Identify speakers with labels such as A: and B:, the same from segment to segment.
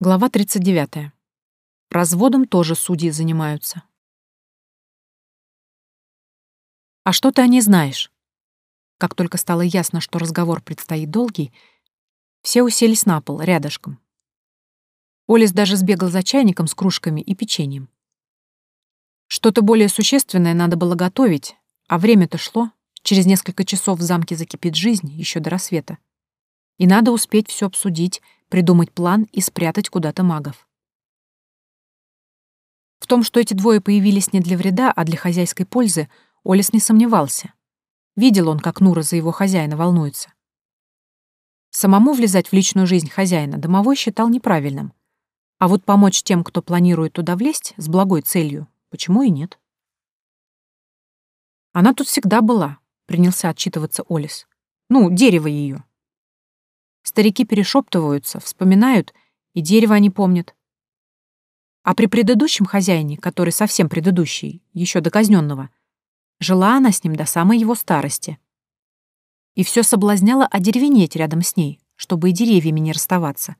A: Глава 39. Разводом тоже судьи занимаются. «А что ты о ней знаешь?» Как только стало ясно, что разговор предстоит долгий, все уселись на пол, рядышком. Олес даже сбегал за чайником с кружками и печеньем. Что-то более существенное надо было готовить, а время-то шло. Через несколько часов в замке закипит жизнь, еще до рассвета. И надо успеть все обсудить, придумать план и спрятать куда-то магов. В том, что эти двое появились не для вреда, а для хозяйской пользы, Олес не сомневался. Видел он, как Нура за его хозяина волнуется. Самому влезать в личную жизнь хозяина домовой считал неправильным. А вот помочь тем, кто планирует туда влезть, с благой целью, почему и нет? Она тут всегда была, принялся отчитываться Олес. Ну, дерево ее. Старики перешептываются, вспоминают, и дерево они помнят. А при предыдущем хозяине, который совсем предыдущий, еще до казненного, жила она с ним до самой его старости. И все соблазняло одеревенеть рядом с ней, чтобы и деревьями не расставаться.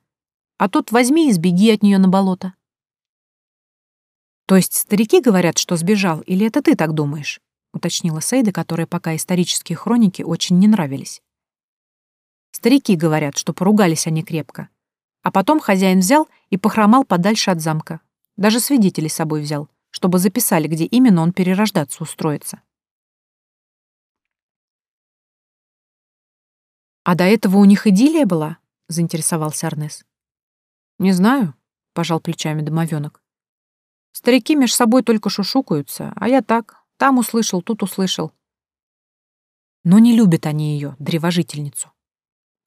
A: А тут возьми и сбеги от нее на болото. То есть старики говорят, что сбежал, или это ты так думаешь? уточнила Сейда, которой пока исторические хроники очень не нравились. Старики говорят, что поругались они крепко. А потом хозяин взял и похромал подальше от замка. Даже свидетелей с собой взял, чтобы записали, где именно он перерождаться устроится. «А до этого у них идиллия была?» — заинтересовался Арнес. «Не знаю», — пожал плечами домовенок. «Старики меж собой только шушукаются, а я так, там услышал, тут услышал». Но не любят они ее, древожительницу.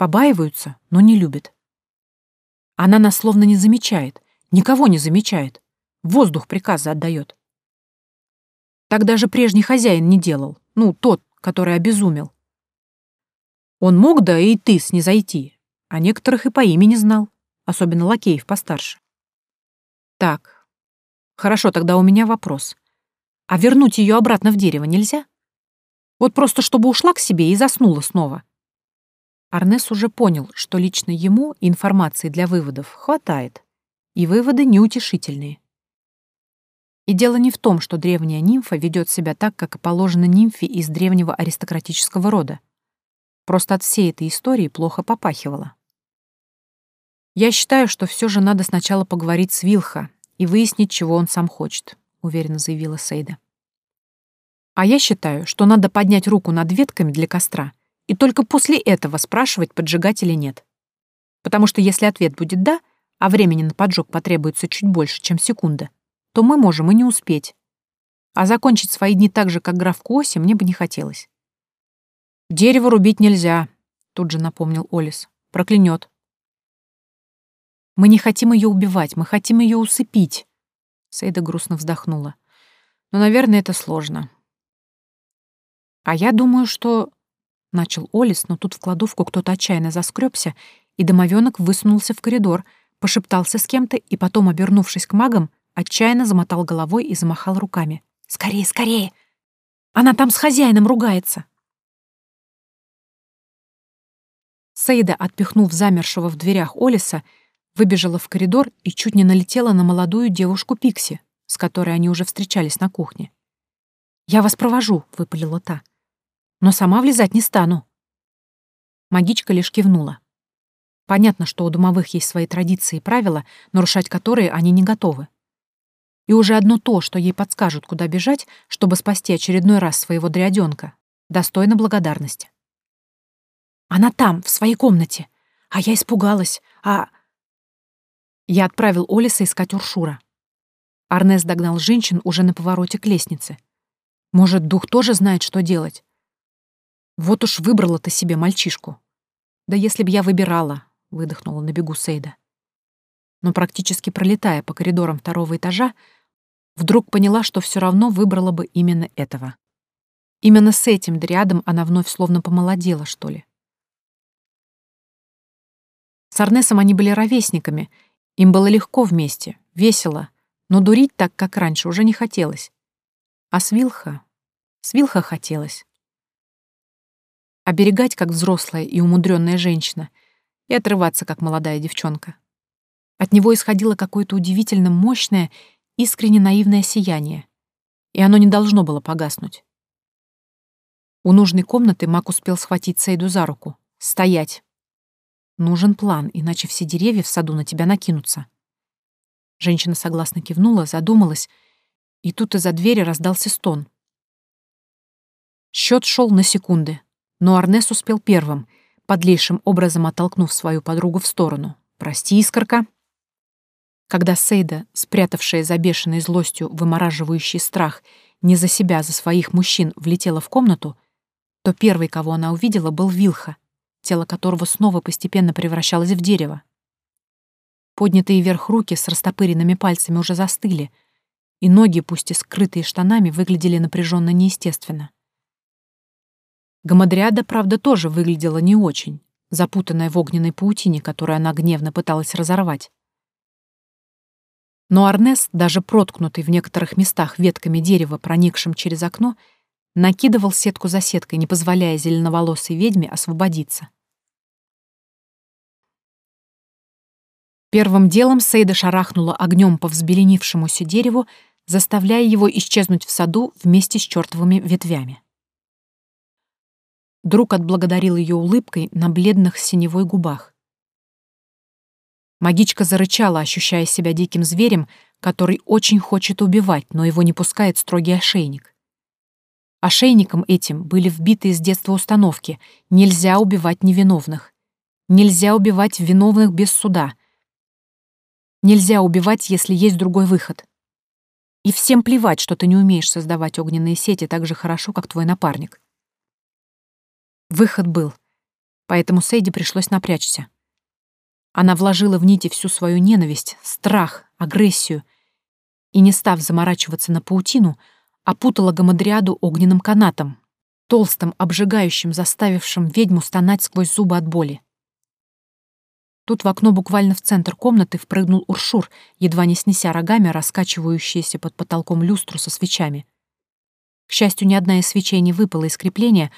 A: Побаиваются, но не любят. Она нас словно не замечает, никого не замечает. Воздух приказы отдает. Так даже прежний хозяин не делал, ну, тот, который обезумел. Он мог, да и ты снизойти, а некоторых и по имени знал, особенно лакеев постарше. Так, хорошо, тогда у меня вопрос. А вернуть ее обратно в дерево нельзя? Вот просто чтобы ушла к себе и заснула снова. Арнес уже понял, что лично ему информации для выводов хватает, и выводы неутешительные. И дело не в том, что древняя нимфа ведет себя так, как и положено нимфе из древнего аристократического рода. Просто от всей этой истории плохо попахивало. «Я считаю, что все же надо сначала поговорить с Вилха и выяснить, чего он сам хочет», — уверенно заявила Сейда. «А я считаю, что надо поднять руку над ветками для костра и только после этого спрашивать, поджигать или нет. Потому что если ответ будет «да», а времени на поджог потребуется чуть больше, чем секунда, то мы можем и не успеть. А закончить свои дни так же, как граф Куоси, мне бы не хотелось. «Дерево рубить нельзя», — тут же напомнил Олис. «Проклянет». «Мы не хотим ее убивать, мы хотим ее усыпить», — Сейда грустно вздохнула. «Но, наверное, это сложно». «А я думаю, что Начал Олис, но тут в кладовку кто-то отчаянно заскребся, и домовенок высунулся в коридор, пошептался с кем-то и потом, обернувшись к магам, отчаянно замотал головой и замахал руками. «Скорее, скорее! Она там с хозяином ругается!» Сейда, отпихнув замершего в дверях Олиса, выбежала в коридор и чуть не налетела на молодую девушку Пикси, с которой они уже встречались на кухне. «Я вас провожу», — выпалила та но сама влезать не стану. Магичка лишь кивнула. Понятно, что у домовых есть свои традиции и правила, нарушать которые они не готовы. И уже одно то, что ей подскажут, куда бежать, чтобы спасти очередной раз своего дряденка, достойно благодарности. Она там, в своей комнате. А я испугалась. А... Я отправил Олиса искать Уршура. Арнес догнал женщин уже на повороте к лестнице. Может, дух тоже знает, что делать? Вот уж выбрала ты себе мальчишку. Да если б я выбирала, выдохнула на бегу Сейда. Но практически пролетая по коридорам второго этажа, вдруг поняла, что все равно выбрала бы именно этого. Именно с этим рядом она вновь словно помолодела, что ли. С Арнесом они были ровесниками, им было легко вместе, весело, но дурить так, как раньше, уже не хотелось. А с Вилха... С Вилха хотелось оберегать как взрослая и умудренная женщина и отрываться как молодая девчонка. От него исходило какое-то удивительно мощное, искренне наивное сияние, и оно не должно было погаснуть. У нужной комнаты Мак успел схватить Сейду за руку. «Стоять!» «Нужен план, иначе все деревья в саду на тебя накинутся». Женщина согласно кивнула, задумалась, и тут из-за двери раздался стон. Счет шел на секунды, но Арнес успел первым, подлейшим образом оттолкнув свою подругу в сторону. «Прости, искорка!» Когда Сейда, спрятавшая за бешеной злостью вымораживающий страх, не за себя, а за своих мужчин, влетела в комнату, то первый, кого она увидела, был Вилха, тело которого снова постепенно превращалось в дерево. Поднятые вверх руки с растопыренными пальцами уже застыли, и ноги, пусть и скрытые штанами, выглядели напряженно неестественно. Гамадриада, правда, тоже выглядела не очень, запутанная в огненной паутине, которую она гневно пыталась разорвать. Но Арнес, даже проткнутый в некоторых местах ветками дерева, проникшим через окно, накидывал сетку за сеткой, не позволяя зеленоволосой ведьме освободиться. Первым делом Сейда шарахнула огнем по взбеленившемуся дереву, заставляя его исчезнуть в саду вместе с чертовыми ветвями. Друг отблагодарил ее улыбкой на бледных синевой губах. Магичка зарычала, ощущая себя диким зверем, который очень хочет убивать, но его не пускает строгий ошейник. Ошейником этим были вбиты с детства установки «нельзя убивать невиновных», «нельзя убивать виновных без суда», «нельзя убивать, если есть другой выход». И всем плевать, что ты не умеешь создавать огненные сети так же хорошо, как твой напарник. Выход был, поэтому Сейди пришлось напрячься. Она вложила в нити всю свою ненависть, страх, агрессию и, не став заморачиваться на паутину, опутала гамадриаду огненным канатом, толстым, обжигающим, заставившим ведьму стонать сквозь зубы от боли. Тут в окно буквально в центр комнаты впрыгнул Уршур, едва не снеся рогами раскачивающиеся под потолком люстру со свечами. К счастью, ни одна из свечей не выпала из крепления,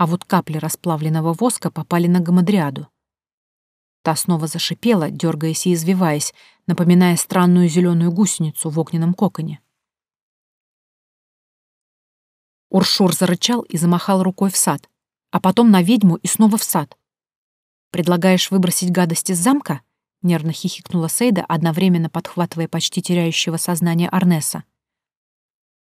A: а вот капли расплавленного воска попали на гамадриаду. Та снова зашипела, дергаясь и извиваясь, напоминая странную зеленую гусеницу в огненном коконе. Уршур зарычал и замахал рукой в сад, а потом на ведьму и снова в сад. «Предлагаешь выбросить гадость из замка?» — нервно хихикнула Сейда, одновременно подхватывая почти теряющего сознание Арнеса.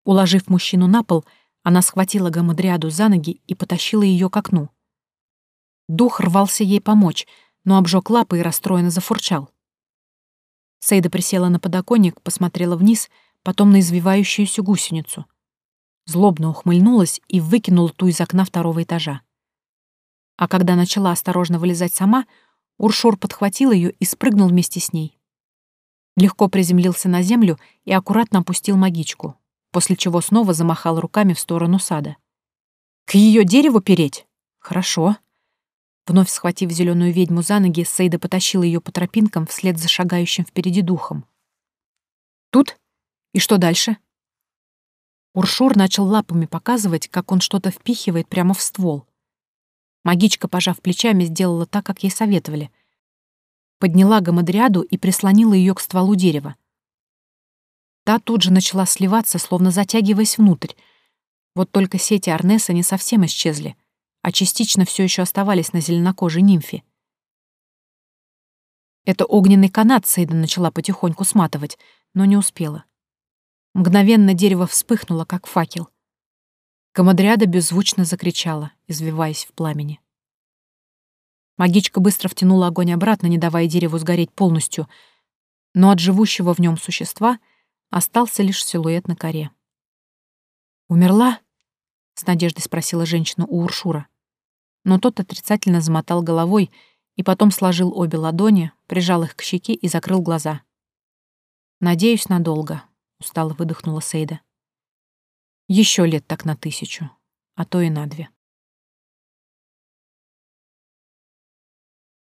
A: Уложив мужчину на пол, она схватила Гамадриаду за ноги и потащила ее к окну. Дух рвался ей помочь — но обжег лапы и расстроенно зафурчал. Сейда присела на подоконник, посмотрела вниз, потом на извивающуюся гусеницу. Злобно ухмыльнулась и выкинула ту из окна второго этажа. А когда начала осторожно вылезать сама, Уршур подхватил ее и спрыгнул вместе с ней. Легко приземлился на землю и аккуратно опустил магичку, после чего снова замахал руками в сторону сада. «К ее дереву переть? Хорошо. Вновь схватив зеленую ведьму за ноги, Сейда потащила ее по тропинкам вслед за шагающим впереди духом. «Тут? И что дальше?» Уршур начал лапами показывать, как он что-то впихивает прямо в ствол. Магичка, пожав плечами, сделала так, как ей советовали. Подняла гамадриаду и прислонила ее к стволу дерева. Та тут же начала сливаться, словно затягиваясь внутрь. Вот только сети Арнеса не совсем исчезли — а частично все еще оставались на зеленокожей нимфе. Это огненный канат Сейда начала потихоньку сматывать, но не успела. Мгновенно дерево вспыхнуло, как факел. Камадриада беззвучно закричала, извиваясь в пламени. Магичка быстро втянула огонь обратно, не давая дереву сгореть полностью, но от живущего в нем существа остался лишь силуэт на коре. «Умерла?» — с надеждой спросила женщина у Уршура но тот отрицательно замотал головой и потом сложил обе ладони, прижал их к щеке и закрыл глаза. «Надеюсь, надолго», — устало выдохнула Сейда. Еще лет так на тысячу, а то и на две».